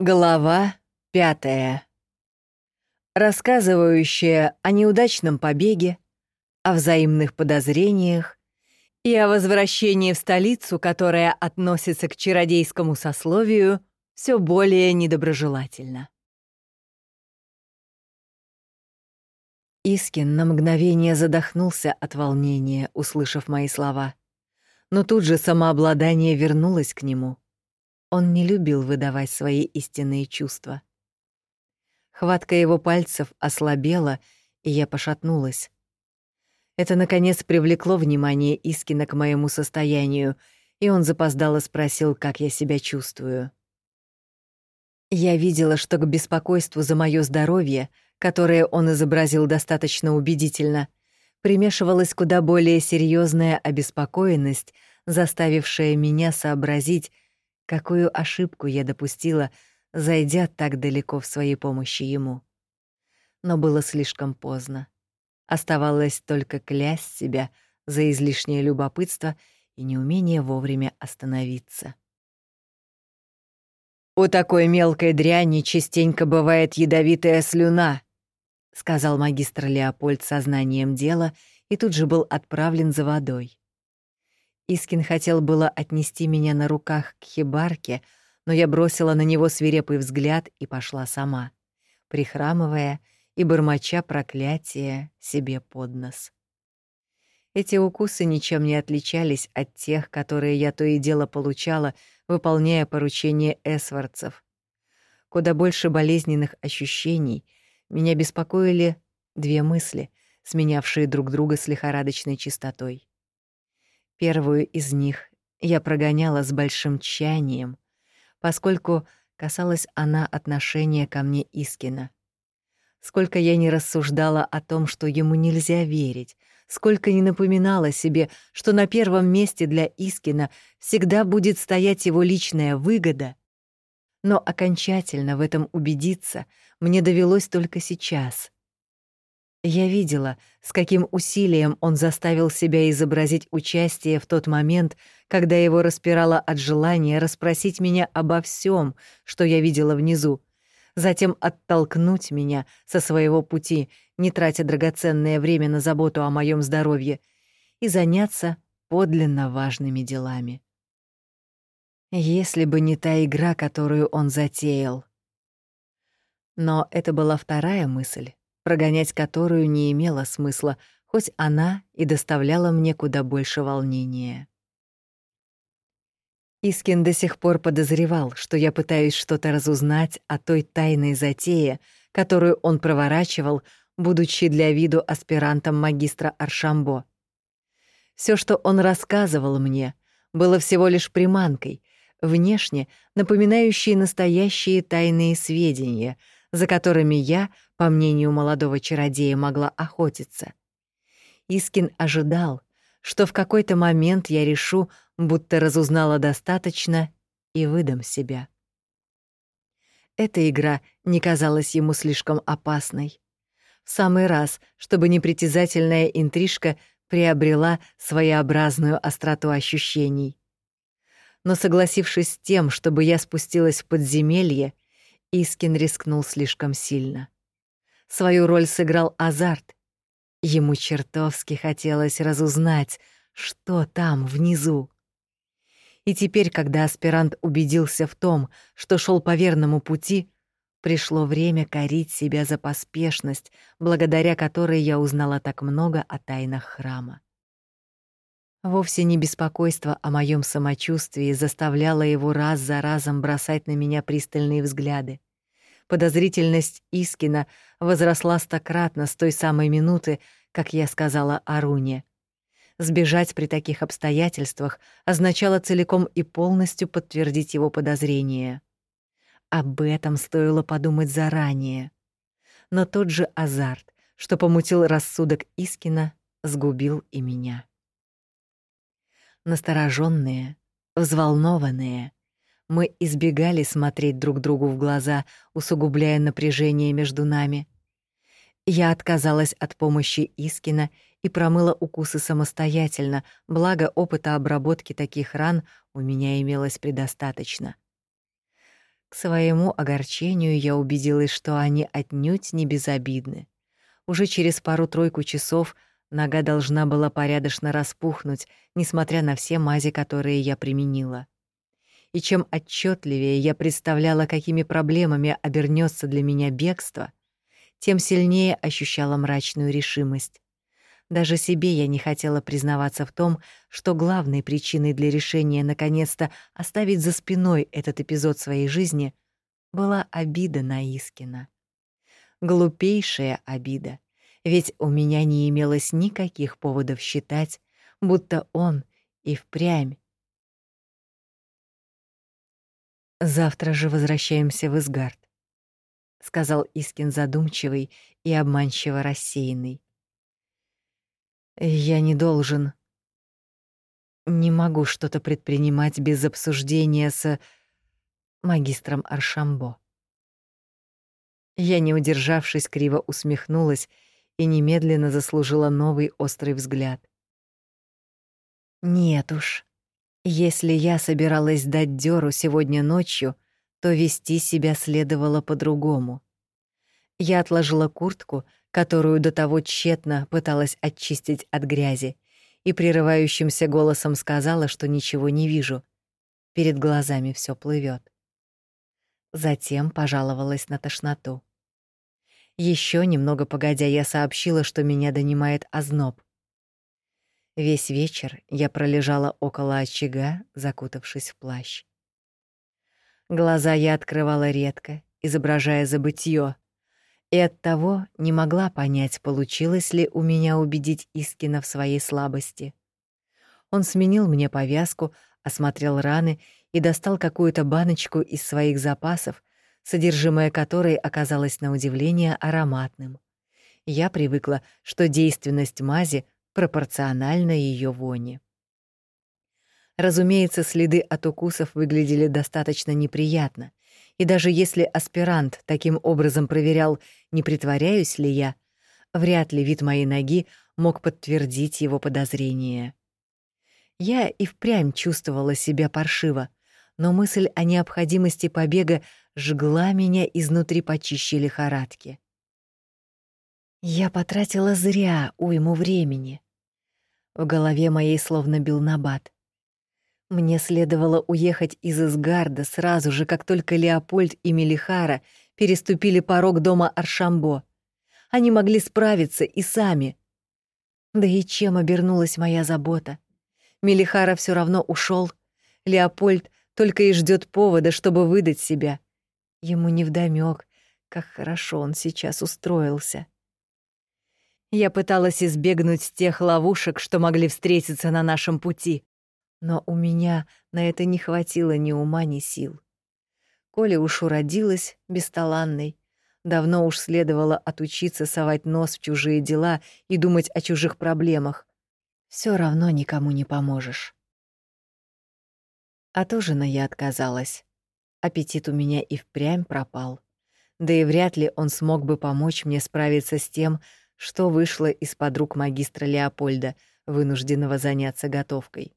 Глава пятая. Рассказывающая о неудачном побеге, о взаимных подозрениях и о возвращении в столицу, которая относится к чародейскому сословию, все более недоброжелательно. Искин на мгновение задохнулся от волнения, услышав мои слова. Но тут же самообладание вернулось к нему — он не любил выдавать свои истинные чувства. Хватка его пальцев ослабела, и я пошатнулась. Это, наконец, привлекло внимание Искина к моему состоянию, и он запоздало спросил, как я себя чувствую. Я видела, что к беспокойству за моё здоровье, которое он изобразил достаточно убедительно, примешивалась куда более серьезная обеспокоенность, заставившая меня сообразить, Какую ошибку я допустила, зайдя так далеко в своей помощи ему. Но было слишком поздно. Оставалось только клясть себя за излишнее любопытство и неумение вовремя остановиться. «У такой мелкой дряни частенько бывает ядовитая слюна», — сказал магистр Леопольд сознанием дела и тут же был отправлен за водой. Искин хотел было отнести меня на руках к хибарке, но я бросила на него свирепый взгляд и пошла сама, прихрамывая и бормоча проклятия себе под нос. Эти укусы ничем не отличались от тех, которые я то и дело получала, выполняя поручения эсвардцев. Куда больше болезненных ощущений меня беспокоили две мысли, сменявшие друг друга с лихорадочной частотой. Первую из них я прогоняла с большим тщанием, поскольку касалась она отношения ко мне Искина. Сколько я не рассуждала о том, что ему нельзя верить, сколько не напоминала себе, что на первом месте для Искина всегда будет стоять его личная выгода, но окончательно в этом убедиться мне довелось только сейчас — я видела, с каким усилием он заставил себя изобразить участие в тот момент, когда его распирало от желания расспросить меня обо всем, что я видела внизу, затем оттолкнуть меня со своего пути, не тратя драгоценное время на заботу о моем здоровье, и заняться подлинно важными делами. Если бы не та игра, которую он затеял. Но это была вторая мысль, прогонять которую не имело смысла, хоть она и доставляла мне куда больше волнения. Искин до сих пор подозревал, что я пытаюсь что-то разузнать о той тайной затее, которую он проворачивал, будучи для виду аспирантом магистра Аршамбо. Все, что он рассказывал мне, было всего лишь приманкой, внешне напоминающей настоящие тайные сведения — за которыми я, по мнению молодого чародея, могла охотиться. Искин ожидал, что в какой-то момент я решу, будто разузнала достаточно и выдам себя. Эта игра не казалась ему слишком опасной. В самый раз, чтобы непритязательная интрижка приобрела своеобразную остроту ощущений. Но согласившись с тем, чтобы я спустилась в подземелье, Искин рискнул слишком сильно. Свою роль сыграл азарт. Ему чертовски хотелось разузнать, что там внизу. И теперь, когда аспирант убедился в том, что шел по верному пути, пришло время корить себя за поспешность, благодаря которой я узнала так много о тайнах храма. Вовсе не беспокойство о моем самочувствии заставляло его раз за разом бросать на меня пристальные взгляды. Подозрительность Искина возросла стократно с той самой минуты, как я сказала Аруне. Сбежать при таких обстоятельствах означало целиком и полностью подтвердить его подозрения. Об этом стоило подумать заранее. Но тот же азарт, что помутил рассудок Искина, сгубил и меня настороженные, взволнованные. Мы избегали смотреть друг другу в глаза, усугубляя напряжение между нами. Я отказалась от помощи Искина и промыла укусы самостоятельно, благо опыта обработки таких ран у меня имелось предостаточно. К своему огорчению я убедилась, что они отнюдь не безобидны. Уже через пару-тройку часов нога должна была порядочно распухнуть, несмотря на все мази, которые я применила. И чем отчетливее я представляла, какими проблемами обернется для меня бегство, тем сильнее ощущала мрачную решимость. Даже себе я не хотела признаваться в том, что главной причиной для решения наконец-то оставить за спиной этот эпизод своей жизни была обида на Искина. Глупейшая обида, ведь у меня не имелось никаких поводов считать, будто он и впрямь. «Завтра же возвращаемся в Изгард», — сказал Искин задумчивый и обманчиво рассеянный. Я не должен. Не могу что-то предпринимать без обсуждения с магистром Аршамбо. Я, не удержавшись, криво усмехнулась и немедленно заслужила новый острый взгляд. Нет уж. Если я собиралась дать дёру сегодня ночью, то вести себя следовало по-другому. Я отложила куртку, которую до того тщетно пыталась очистить от грязи, и прерывающимся голосом сказала, что ничего не вижу. Перед глазами все плывет. Затем пожаловалась на тошноту. Еще немного погодя, я сообщила, что меня донимает озноб. Весь вечер я пролежала около очага, закутавшись в плащ. Глаза я открывала редко, изображая забытье, и оттого не могла понять, получилось ли у меня убедить Искина в своей слабости. Он сменил мне повязку, осмотрел раны и достал какую-то баночку из своих запасов, содержимое которой оказалось на удивление ароматным. Я привыкла, что действенность мази пропорциональна ее воне. Разумеется, следы от укусов выглядели достаточно неприятно, и даже если аспирант таким образом проверял, не притворяюсь ли я, вряд ли вид моей ноги мог подтвердить его подозрения. Я и впрямь чувствовала себя паршиво, но мысль о необходимости побега жгла меня изнутри почище лихорадки. Я потратила зря уйму времени. В голове моей словно бил набат. Мне следовало уехать из Изгарда сразу же, как только Леопольд и Мелихара переступили порог дома Аршамбо. Они могли справиться и сами. Да и чем обернулась моя забота? Мелихара все равно ушел. Леопольд только и ждет повода, чтобы выдать себя. Ему невдомёк, как хорошо он сейчас устроился. Я пыталась избегнуть тех ловушек, что могли встретиться на нашем пути. Но у меня на это не хватило ни ума, ни сил. Коля уж уродилась бесталанной. Давно уж следовало отучиться совать нос в чужие дела и думать о чужих проблемах. Все равно никому не поможешь. От ужина я отказалась. Аппетит у меня и впрямь пропал. Да и вряд ли он смог бы помочь мне справиться с тем, что вышло из-под рук магистра Леопольда, вынужденного заняться готовкой.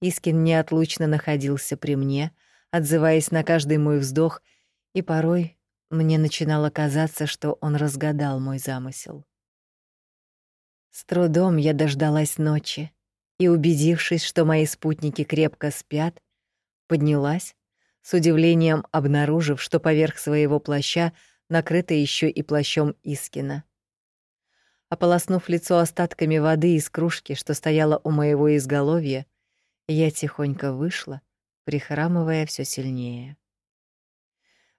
Искин неотлучно находился при мне, отзываясь на каждый мой вздох, и порой мне начинало казаться, что он разгадал мой замысел. С трудом я дождалась ночи и, убедившись, что мои спутники крепко спят, поднялась, с удивлением обнаружив, что поверх своего плаща накрыто еще и плащом Искина. Ополоснув лицо остатками воды из кружки, что стояла у моего изголовья, я тихонько вышла, прихрамывая все сильнее.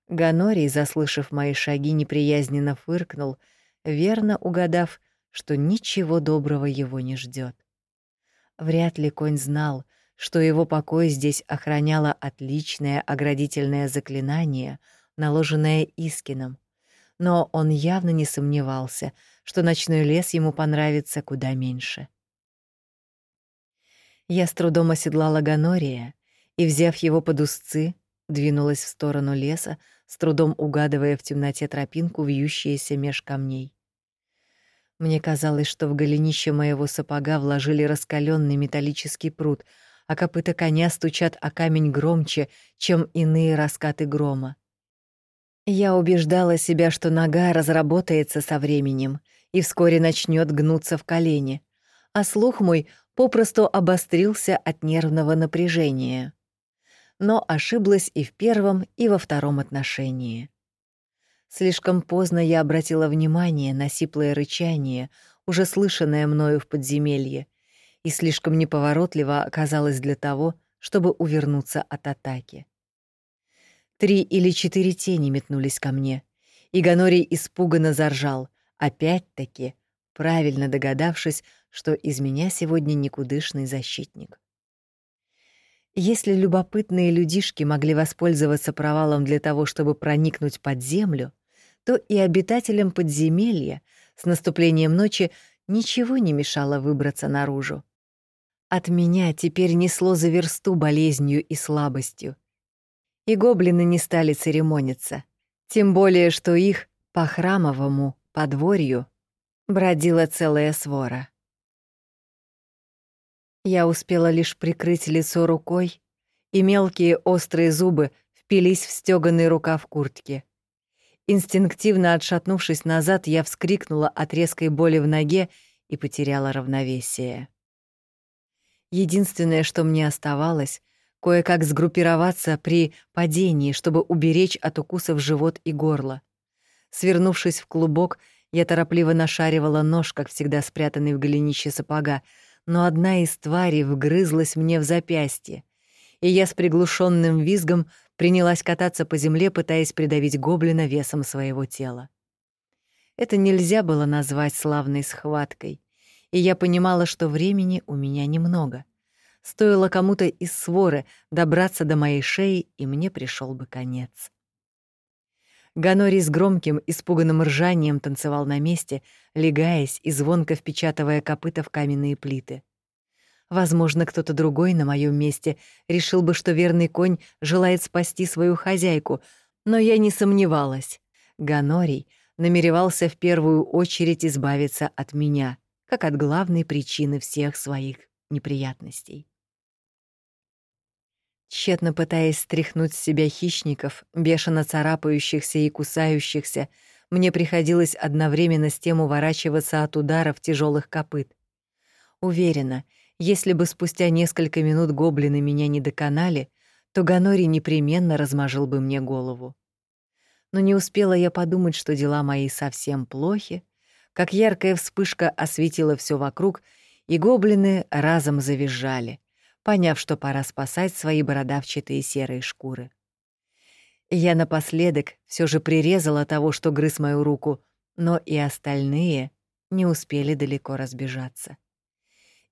Ганорий, заслышав мои шаги, неприязненно фыркнул, верно угадав, что ничего доброго его не ждет. Вряд ли конь знал, что его покой здесь охраняло отличное оградительное заклинание, наложенное Искином, но он явно не сомневался, что ночной лес ему понравится куда меньше. Я с трудом оседлала Ганория и, взяв его под узцы, двинулась в сторону леса, с трудом угадывая в темноте тропинку, вьющуюся меж камней. Мне казалось, что в голенище моего сапога вложили раскаленный металлический пруд, а копыта коня стучат о камень громче, чем иные раскаты грома. Я убеждала себя, что нога разработается со временем и вскоре начнет гнуться в колени, а слух мой попросту обострился от нервного напряжения. Но ошиблась и в первом, и во втором отношении. Слишком поздно я обратила внимание на сиплое рычание, уже слышанное мною в подземелье, и слишком неповоротливо оказалось для того, чтобы увернуться от атаки. Три или четыре тени метнулись ко мне, и Ганорий испуганно заржал, опять-таки, правильно догадавшись, что из меня сегодня никудышный защитник. Если любопытные людишки могли воспользоваться провалом для того, чтобы проникнуть под землю, то и обитателям подземелья с наступлением ночи ничего не мешало выбраться наружу. От меня теперь несло за версту болезнью и слабостью. И гоблины не стали церемониться, тем более, что их по храмовому подворью бродила целая свора. Я успела лишь прикрыть лицо рукой, и мелкие острые зубы впились в стёганый рукав куртки. Инстинктивно отшатнувшись назад, я вскрикнула от резкой боли в ноге и потеряла равновесие. Единственное, что мне оставалось, кое-как сгруппироваться при падении, чтобы уберечь от укусов живот и горло. Свернувшись в клубок, я торопливо нашаривала нож, как всегда спрятанный в голенище сапога, но одна из тварей вгрызлась мне в запястье, и я с приглушенным визгом принялась кататься по земле, пытаясь придавить гоблина весом своего тела. Это нельзя было назвать славной схваткой и я понимала, что времени у меня немного. Стоило кому-то из своры добраться до моей шеи, и мне пришел бы конец. Ганори с громким, испуганным ржанием танцевал на месте, легаясь и звонко впечатывая копыта в каменные плиты. Возможно, кто-то другой на моем месте решил бы, что верный конь желает спасти свою хозяйку, но я не сомневалась. Ганорий намеревался в первую очередь избавиться от меня как от главной причины всех своих неприятностей. Тщетно пытаясь стряхнуть с себя хищников, бешено царапающихся и кусающихся, мне приходилось одновременно с тем уворачиваться от ударов тяжелых копыт. Уверена, если бы спустя несколько минут гоблины меня не доконали, то Ганори непременно размажил бы мне голову. Но не успела я подумать, что дела мои совсем плохи, как яркая вспышка осветила все вокруг, и гоблины разом завизжали, поняв, что пора спасать свои бородавчатые серые шкуры. Я напоследок все же прирезала того, что грыз мою руку, но и остальные не успели далеко разбежаться.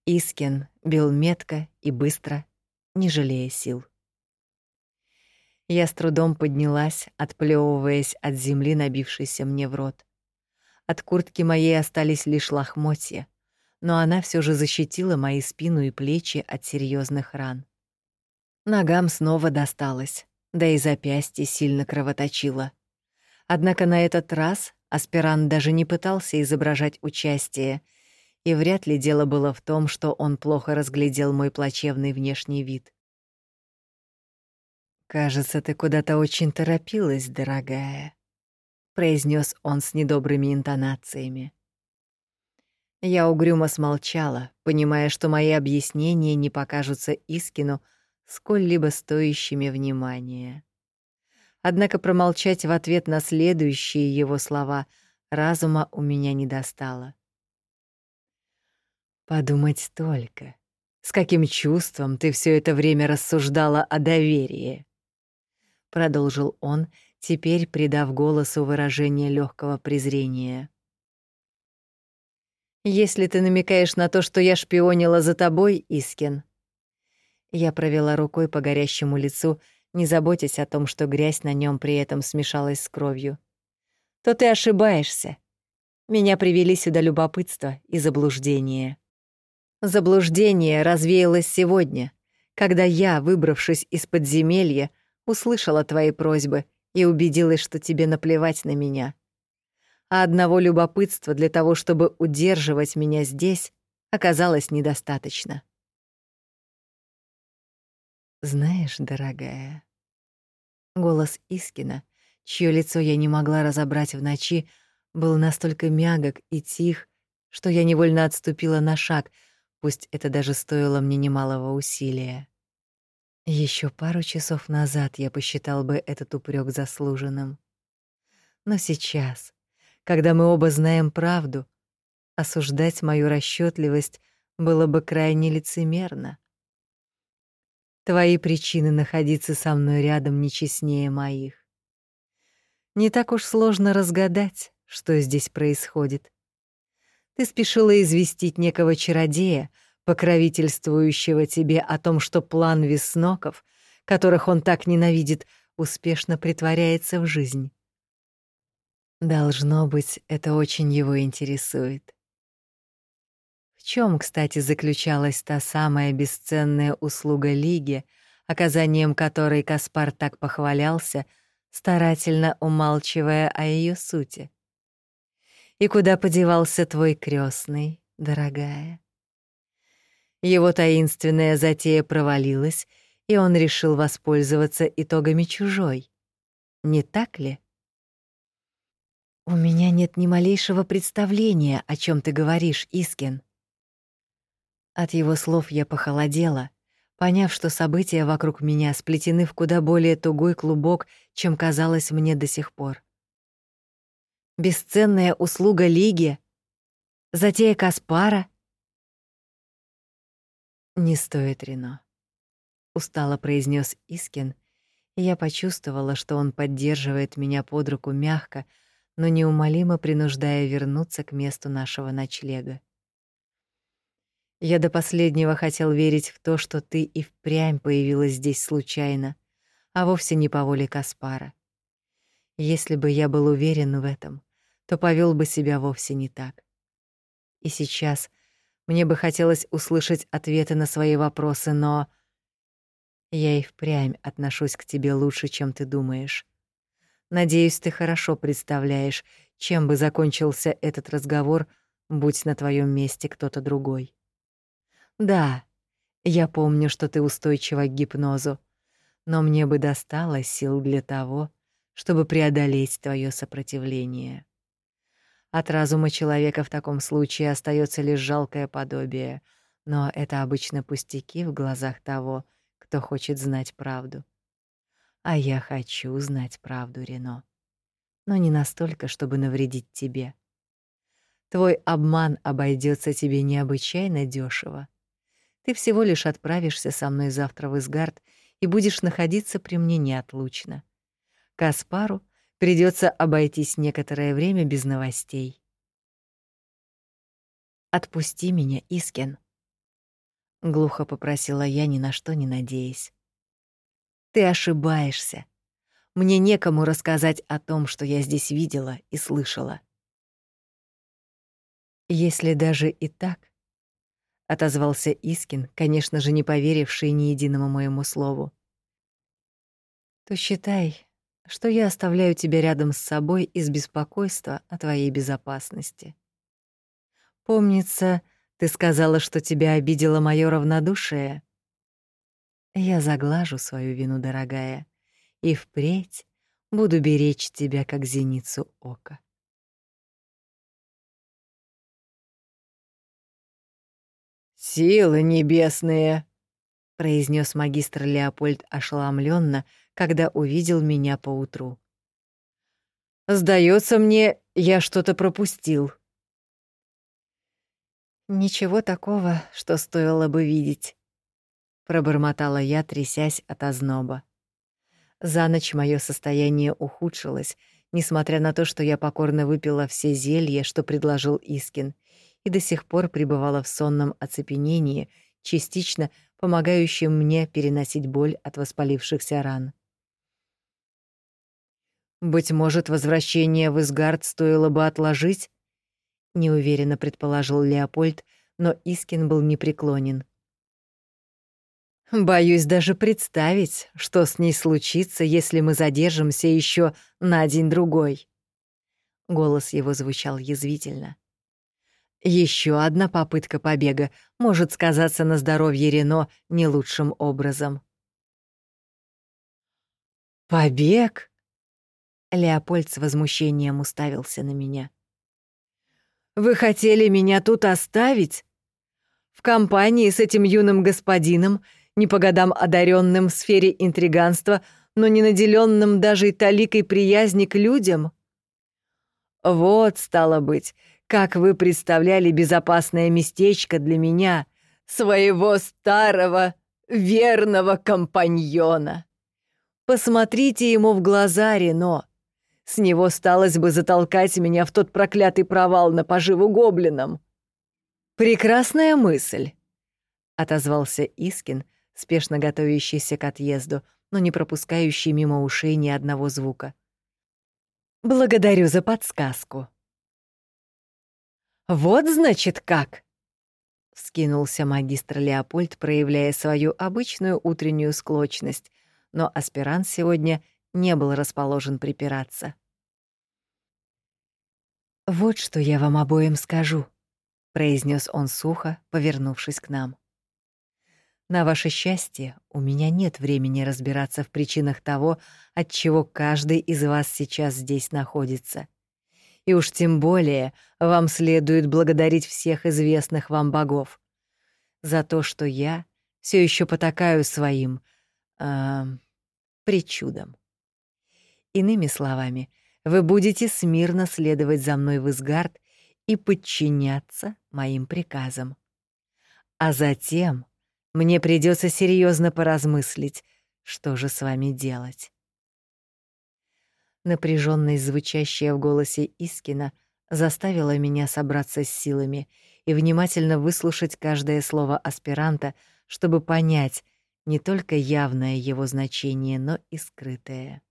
Искин бил метко и быстро, не жалея сил. Я с трудом поднялась, отплевываясь от земли, набившейся мне в рот. От куртки моей остались лишь лохмотья, но она все же защитила мои спину и плечи от серьезных ран. Ногам снова досталось, да и запястье сильно кровоточило. Однако на этот раз аспирант даже не пытался изображать участие, и вряд ли дело было в том, что он плохо разглядел мой плачевный внешний вид. «Кажется, ты куда-то очень торопилась, дорогая», произнес он с недобрыми интонациями. Я угрюмо смолчала, понимая, что мои объяснения не покажутся Искину сколь-либо стоящими внимания. Однако промолчать в ответ на следующие его слова разума у меня не достало. Подумать только, с каким чувством ты все это время рассуждала о доверии, продолжил он, теперь придав голосу выражение легкого презрения. «Если ты намекаешь на то, что я шпионила за тобой, Искин...» Я провела рукой по горящему лицу, не заботясь о том, что грязь на нем при этом смешалась с кровью. «То ты ошибаешься. Меня привели сюда любопытство и заблуждение. Заблуждение развеялось сегодня, когда я, выбравшись из подземелья, услышала твои просьбы и убедилась, что тебе наплевать на меня. А одного любопытства для того, чтобы удерживать меня здесь, оказалось недостаточно. Знаешь, дорогая, голос Искина, чье лицо я не могла разобрать в ночи, был настолько мягок и тих, что я невольно отступила на шаг, пусть это даже стоило мне немалого усилия. Еще пару часов назад я посчитал бы этот упрек заслуженным. Но сейчас, когда мы оба знаем правду, осуждать мою расчетливость было бы крайне лицемерно. Твои причины находиться со мной рядом нечестнее моих. Не так уж сложно разгадать, что здесь происходит. Ты спешила известить некого чародея, покровительствующего тебе о том, что план весноков, которых он так ненавидит, успешно притворяется в жизнь. Должно быть, это очень его интересует. В чем, кстати, заключалась та самая бесценная услуга Лиги, оказанием которой Каспар так похвалялся, старательно умалчивая о ее сути? И куда подевался твой крестный, дорогая? Его таинственная затея провалилась, и он решил воспользоваться итогами чужой. Не так ли? У меня нет ни малейшего представления, о чем ты говоришь, Искин. От его слов я похолодела, поняв, что события вокруг меня сплетены в куда более тугой клубок, чем казалось мне до сих пор. Бесценная услуга Лиги? Затея Каспара? «Не стоит, Рено», — устало произнес Искин, и я почувствовала, что он поддерживает меня под руку мягко, но неумолимо принуждая вернуться к месту нашего ночлега. Я до последнего хотел верить в то, что ты и впрямь появилась здесь случайно, а вовсе не по воле Каспара. Если бы я был уверен в этом, то повел бы себя вовсе не так. И сейчас мне бы хотелось услышать ответы на свои вопросы, но я и впрямь отношусь к тебе лучше, чем ты думаешь. Надеюсь, ты хорошо представляешь, чем бы закончился этот разговор, будь на твоем месте кто-то другой. Да, я помню, что ты устойчива к гипнозу, но мне бы досталось сил для того, чтобы преодолеть твое сопротивление. От разума человека в таком случае остается лишь жалкое подобие, но это обычно пустяки в глазах того, кто хочет знать правду. А я хочу знать правду, Рено. Но не настолько, чтобы навредить тебе. Твой обман обойдется тебе необычайно дешево. Ты всего лишь отправишься со мной завтра в Изгард и будешь находиться при мне неотлучно. Каспару придется обойтись некоторое время без новостей. Отпусти меня, Искен, глухо попросила я, ни на что не надеясь. Ты ошибаешься. Мне некому рассказать о том, что я здесь видела и слышала. Если даже и так, отозвался Искин, конечно же, не поверивший ни единому моему слову. То считай, что я оставляю тебя рядом с собой из беспокойства о твоей безопасности. Помнится, ты сказала, что тебя обидело моё равнодушие. Я заглажу свою вину, дорогая, и впредь буду беречь тебя как зеницу ока. «Силы небесные!» — произнес магистр Леопольд ошеломленно, когда увидел меня поутру. «Сдается мне, я что-то пропустил». «Ничего такого, что стоило бы видеть», — пробормотала я, трясясь от озноба. За ночь мое состояние ухудшилось, несмотря на то, что я покорно выпила все зелья, что предложил Искин, и до сих пор пребывала в сонном оцепенении, частично помогающем мне переносить боль от воспалившихся ран. «Быть может, возвращение в Изгард стоило бы отложить?» — неуверенно предположил Леопольд, но Искин был непреклонен. «Боюсь даже представить, что с ней случится, если мы задержимся еще на день-другой». Голос его звучал язвительно. Еще одна попытка побега может сказаться на здоровье Рено не лучшим образом. «Побег?» Леопольд с возмущением уставился на меня. «Вы хотели меня тут оставить? В компании с этим юным господином, не по годам одаренным в сфере интриганства, но не наделенным даже и таликой приязни к людям? Вот, стало быть, как вы представляли безопасное местечко для меня, своего старого верного компаньона. Посмотрите ему в глаза, Рено. С него сталось бы затолкать меня в тот проклятый провал на поживу гоблинам. Прекрасная мысль, отозвался Искин, спешно готовящийся к отъезду, но не пропускающий мимо ушей ни одного звука. Благодарю за подсказку. Вот значит как, вскинулся магистр Леопольд, проявляя свою обычную утреннюю склочность, но аспирант сегодня не был расположен припираться. «Вот что я вам обоим скажу», — произнес он сухо, повернувшись к нам. «На ваше счастье, у меня нет времени разбираться в причинах того, от чего каждый из вас сейчас здесь находится. И уж тем более вам следует благодарить всех известных вам богов за то, что я все еще потакаю своим э, причудам. Иными словами, вы будете смирно следовать за мной в Изгард и подчиняться моим приказам. А затем мне придется серьезно поразмыслить, что же с вами делать. Напряженность, звучащая в голосе Искина, заставила меня собраться с силами и внимательно выслушать каждое слово аспиранта, чтобы понять не только явное его значение, но и скрытое.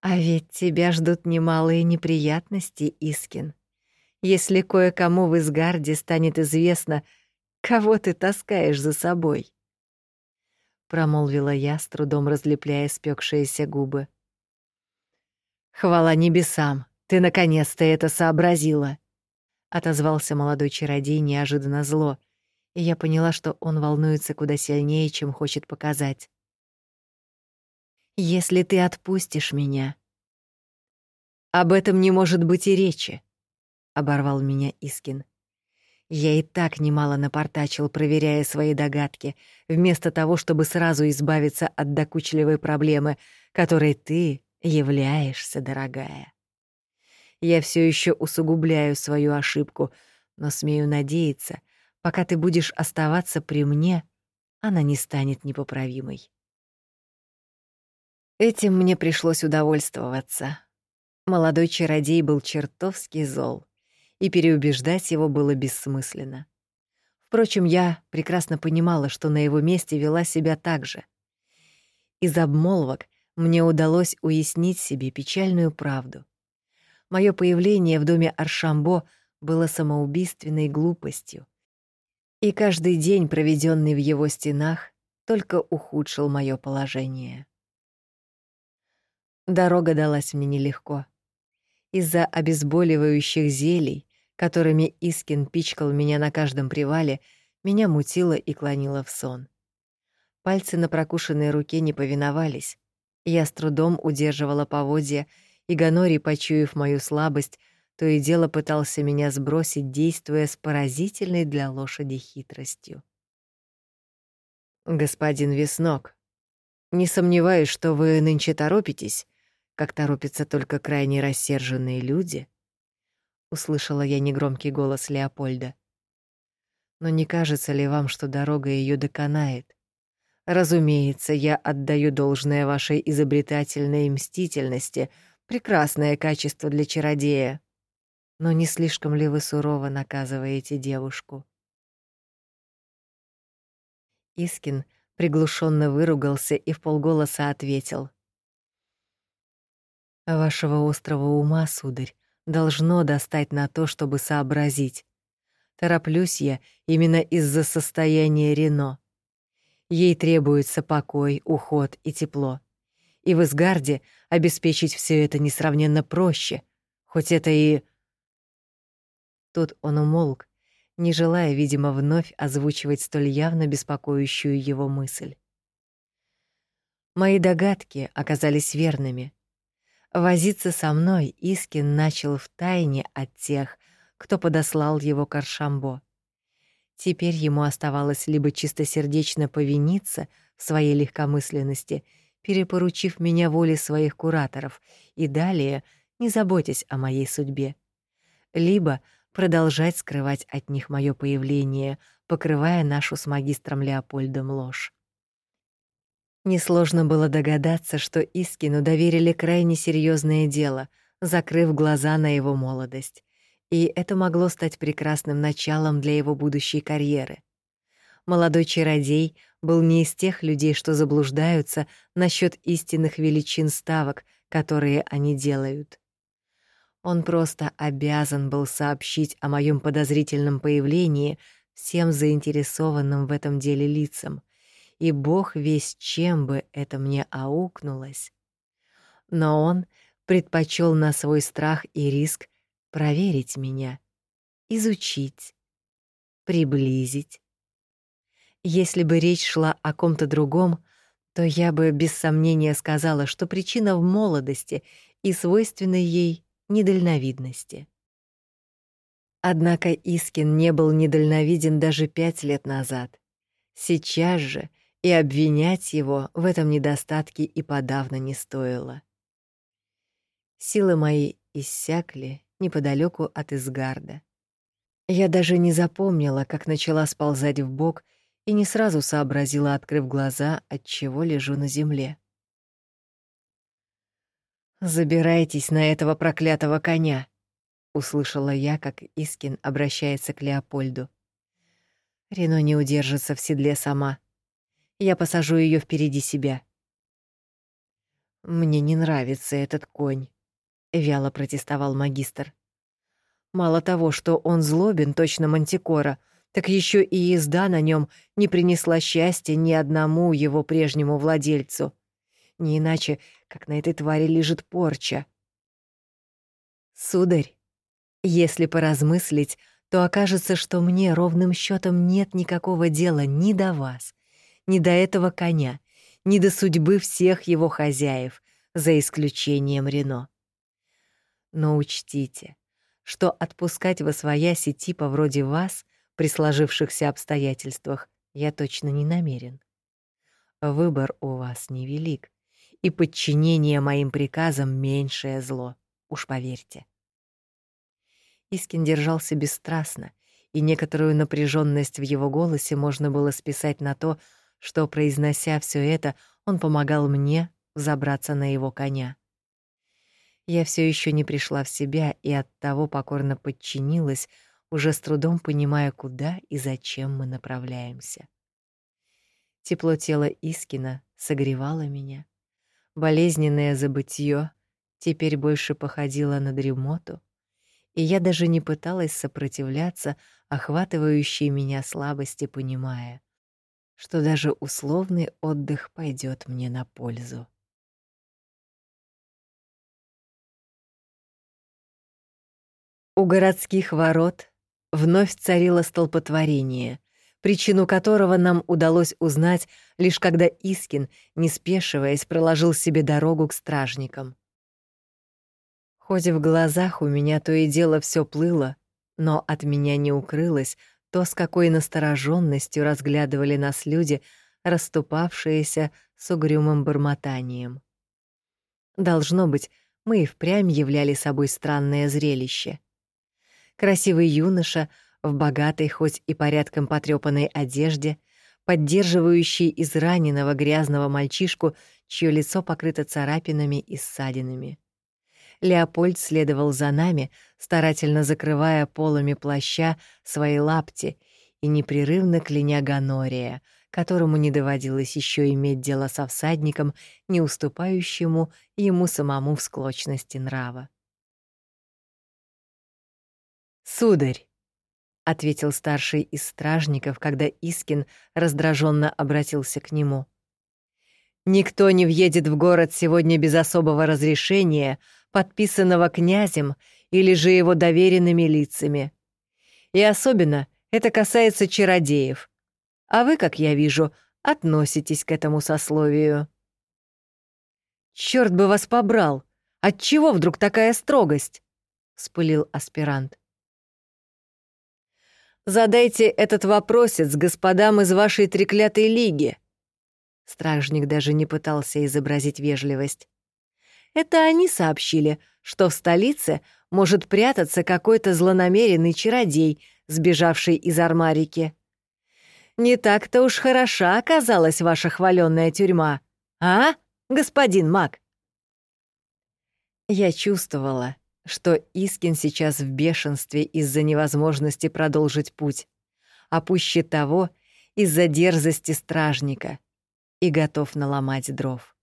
А ведь тебя ждут немалые неприятности, Искин. Если кое-кому в Изгарде станет известно, кого ты таскаешь за собой. Промолвила я, с трудом разлепляя спекшиеся губы. Хвала небесам, ты наконец-то это сообразила. Отозвался молодой чародей неожиданно зло, и я поняла, что он волнуется куда сильнее, чем хочет показать если ты отпустишь меня. Об этом не может быть и речи, оборвал меня Искин. Я и так немало напортачил, проверяя свои догадки, вместо того, чтобы сразу избавиться от докучливой проблемы, которой ты являешься, дорогая. Я все еще усугубляю свою ошибку, но смею надеяться, пока ты будешь оставаться при мне, она не станет непоправимой. Этим мне пришлось удовольствоваться. Молодой чародей был чертовски зол, и переубеждать его было бессмысленно. Впрочем, я прекрасно понимала, что на его месте вела себя так же. Из обмолвок мне удалось уяснить себе печальную правду. Мое появление в доме Аршамбо было самоубийственной глупостью, и каждый день, проведенный в его стенах, только ухудшил мое положение. Дорога далась мне нелегко. Из-за обезболивающих зелий, которыми Искин пичкал меня на каждом привале, меня мутило и клонило в сон. Пальцы на прокушенной руке не повиновались. Я с трудом удерживала поводья, и Ганори, почуяв мою слабость, то и дело пытался меня сбросить, действуя с поразительной для лошади хитростью. «Господин Веснок, не сомневаюсь, что вы нынче торопитесь, как торопятся только крайне рассерженные люди, услышала я негромкий голос Леопольда. Но не кажется ли вам, что дорога ее доконает? Разумеется, я отдаю должное вашей изобретательной мстительности, прекрасное качество для чародея. Но не слишком ли вы сурово наказываете девушку? Искин приглушенно выругался и вполголоса ответил: Вашего острого ума, сударь, должно достать на то, чтобы сообразить. Тороплюсь я именно из-за состояния Рено. Ей требуется покой, уход и тепло. И в Изгарде обеспечить все это несравненно проще, хоть это и... Тут он умолк, не желая, видимо, вновь озвучивать столь явно беспокоящую его мысль. Мои догадки оказались верными. Возиться со мной Искин начал в тайне от тех, кто подослал его к Аршамбо. Теперь ему оставалось либо чистосердечно повиниться в своей легкомысленности, перепоручив меня воле своих кураторов, и далее не заботясь о моей судьбе, либо продолжать скрывать от них мое появление, покрывая нашу с магистром Леопольдом ложь. Несложно было догадаться, что Искину доверили крайне серьезное дело, закрыв глаза на его молодость, и это могло стать прекрасным началом для его будущей карьеры. Молодой чародей был не из тех людей, что заблуждаются насчет истинных величин ставок, которые они делают. Он просто обязан был сообщить о моем подозрительном появлении всем заинтересованным в этом деле лицам, и бог весь чем бы это мне аукнулось. Но он предпочел на свой страх и риск проверить меня, изучить, приблизить. Если бы речь шла о ком-то другом, то я бы без сомнения сказала, что причина в молодости и свойственной ей недальновидности. Однако Искин не был недальновиден даже пять лет назад. Сейчас же и обвинять его в этом недостатке и подавно не стоило. Силы мои иссякли, неподалеку от Изгарда. Я даже не запомнила, как начала сползать в бок и не сразу сообразила, открыв глаза, от чего лежу на земле. Забирайтесь на этого проклятого коня, услышала я, как Искин обращается к Леопольду. Рено не удержится в седле сама. Я посажу ее впереди себя. Мне не нравится этот конь, вяло протестовал магистр. Мало того, что он злобен, точно мантикора, так еще и езда на нем не принесла счастья ни одному его прежнему владельцу. Не иначе, как на этой твари лежит порча. Сударь, если поразмыслить, то окажется, что мне ровным счетом нет никакого дела ни до вас, ни до этого коня, ни до судьбы всех его хозяев, за исключением Рено. Но учтите, что отпускать во свояси типа вроде вас при сложившихся обстоятельствах я точно не намерен. Выбор у вас невелик, и подчинение моим приказам — меньшее зло, уж поверьте. Искин держался бесстрастно, и некоторую напряженность в его голосе можно было списать на то, что, произнося все это, он помогал мне взобраться на его коня. Я все еще не пришла в себя и оттого покорно подчинилась, уже с трудом понимая, куда и зачем мы направляемся. Тепло тела Искина согревало меня. Болезненное забытье теперь больше походило на дремоту, и я даже не пыталась сопротивляться охватывающей меня слабости, понимая, что даже условный отдых пойдет мне на пользу. У городских ворот вновь царило столпотворение, причину которого нам удалось узнать лишь когда Искин, не спешиваясь, проложил себе дорогу к стражникам. Хоть в глазах у меня то и дело все плыло, но от меня не укрылось то, с какой настороженностью разглядывали нас люди, расступавшиеся с угрюмым бормотанием. Должно быть, мы и впрямь являли собой странное зрелище красивый юноша в богатой, хоть и порядком потрёпанной одежде, поддерживающий израненного грязного мальчишку, чье лицо покрыто царапинами и ссадинами. Леопольд следовал за нами, старательно закрывая полами плаща свои лапти и непрерывно кляня Ганория, которому не доводилось еще иметь дело со всадником, не уступающему ему самому в склочности нрава. «Сударь», — ответил старший из стражников, когда Искин раздраженно обратился к нему. «Никто не въедет в город сегодня без особого разрешения, подписанного князем или же его доверенными лицами. И особенно это касается чародеев. А вы, как я вижу, относитесь к этому сословию». Черт бы вас побрал! Отчего вдруг такая строгость? вспылил аспирант. Задайте этот вопросец господам из вашей треклятой лиги. Стражник даже не пытался изобразить вежливость. Это они сообщили, что в столице может прятаться какой-то злонамеренный чародей, сбежавший из Армарики. Не так-то уж хороша оказалась ваша хваленная тюрьма, а, господин маг? Я чувствовала, что Искин сейчас в бешенстве из-за невозможности продолжить путь, а пуще того — из-за дерзости стражника, и готов наломать дров.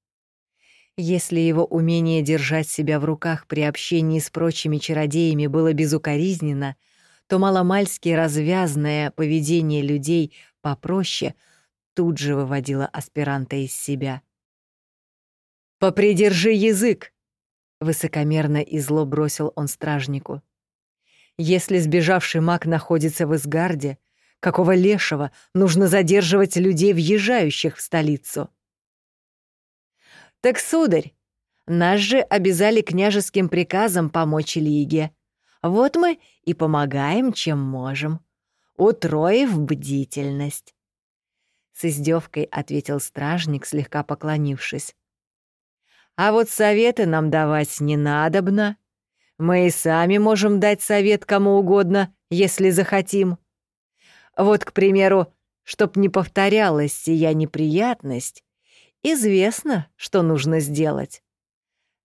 Если его умение держать себя в руках при общении с прочими чародеями было безукоризненно, то маломальски развязное поведение людей попроще тут же выводило аспиранта из себя. «Попридержи язык!» — высокомерно и зло бросил он стражнику. «Если сбежавший маг находится в Изгарде, какого лешего нужно задерживать людей, въезжающих в столицу?» «Так, сударь, нас же обязали княжеским приказом помочь Лиге. Вот мы и помогаем, чем можем, утроив бдительность». С издевкой ответил стражник, слегка поклонившись. «А вот советы нам давать не надобно. Мы и сами можем дать совет кому угодно, если захотим. Вот, к примеру, чтоб не повторялась сия неприятность, Известно, что нужно сделать.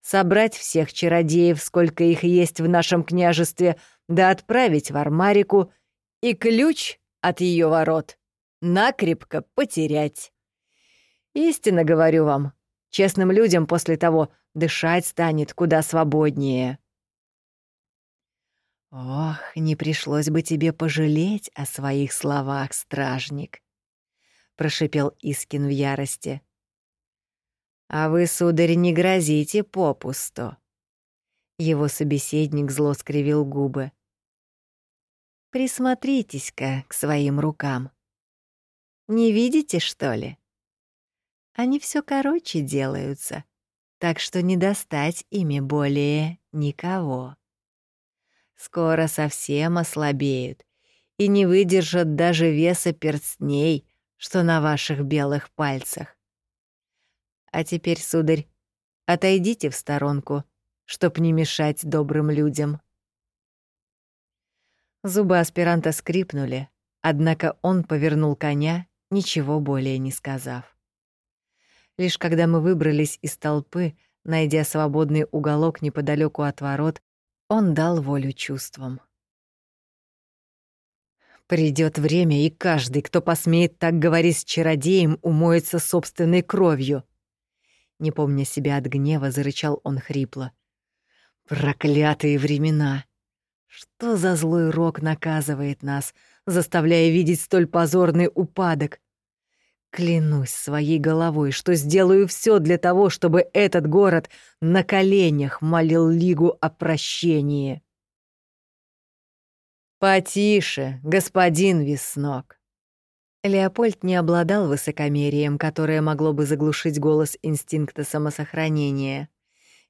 Собрать всех чародеев, сколько их есть в нашем княжестве, да отправить в Армарику и ключ от ее ворот накрепко потерять. Истинно говорю вам, честным людям после того дышать станет куда свободнее. Ох, не пришлось бы тебе пожалеть о своих словах, стражник, прошипел Искин в ярости. «А вы, сударь, не грозите попусту». Его собеседник зло скривил губы. «Присмотритесь-ка к своим рукам. Не видите, что ли? Они все короче делаются, так что не достать ими более никого. Скоро совсем ослабеют и не выдержат даже веса перстней, что на ваших белых пальцах. А теперь, сударь, отойдите в сторонку, чтоб не мешать добрым людям. Зубы аспиранта скрипнули, однако он повернул коня, ничего более не сказав. Лишь когда мы выбрались из толпы, найдя свободный уголок неподалеку от ворот, он дал волю чувствам. Придет время, и каждый, кто посмеет так говорить с чародеем, умоется собственной кровью. Не помня себя от гнева, зарычал он хрипло. «Проклятые времена! Что за злой рок наказывает нас, заставляя видеть столь позорный упадок? Клянусь своей головой, что сделаю все для того, чтобы этот город на коленях молил Лигу о прощении». «Потише, господин Веснок!» Леопольд не обладал высокомерием, которое могло бы заглушить голос инстинкта самосохранения,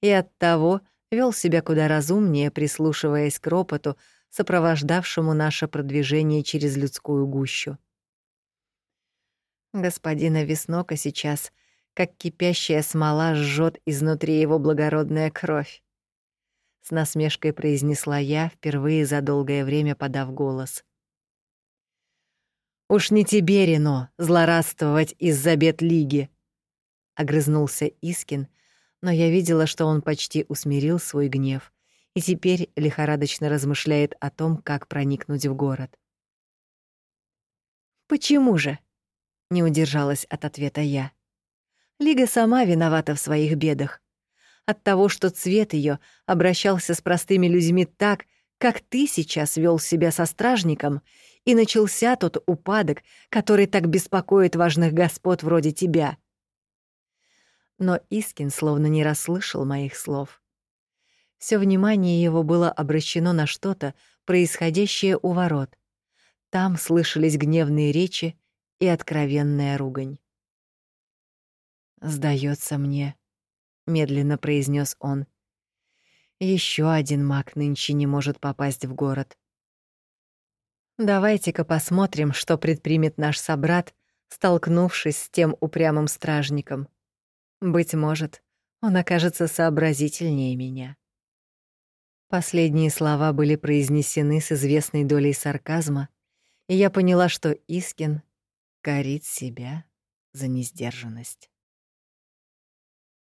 и оттого вел себя куда разумнее, прислушиваясь к ропоту, сопровождавшему наше продвижение через людскую гущу. Господина Веснока сейчас, как кипящая смола, жжет изнутри его благородная кровь. С насмешкой произнесла я, впервые за долгое время подав голос — «Уж не тебе, Рено, злорадствовать из-за бед Лиги!» Огрызнулся Искин, но я видела, что он почти усмирил свой гнев и теперь лихорадочно размышляет о том, как проникнуть в город. «Почему же?» — не удержалась от ответа я. «Лига сама виновата в своих бедах. От того, что цвет ее обращался с простыми людьми так, как ты сейчас вел себя со стражником, и начался тот упадок, который так беспокоит важных господ вроде тебя. Но Искин словно не расслышал моих слов. Все внимание его было обращено на что-то, происходящее у ворот. Там слышались гневные речи и откровенная ругань. Сдается мне, медленно произнес он. Еще один маг нынче не может попасть в город. Давайте-ка посмотрим, что предпримет наш собрат, столкнувшись с тем упрямым стражником. Быть может, он окажется сообразительнее меня. Последние слова были произнесены с известной долей сарказма, и я поняла, что Искин корит себя за несдержанность.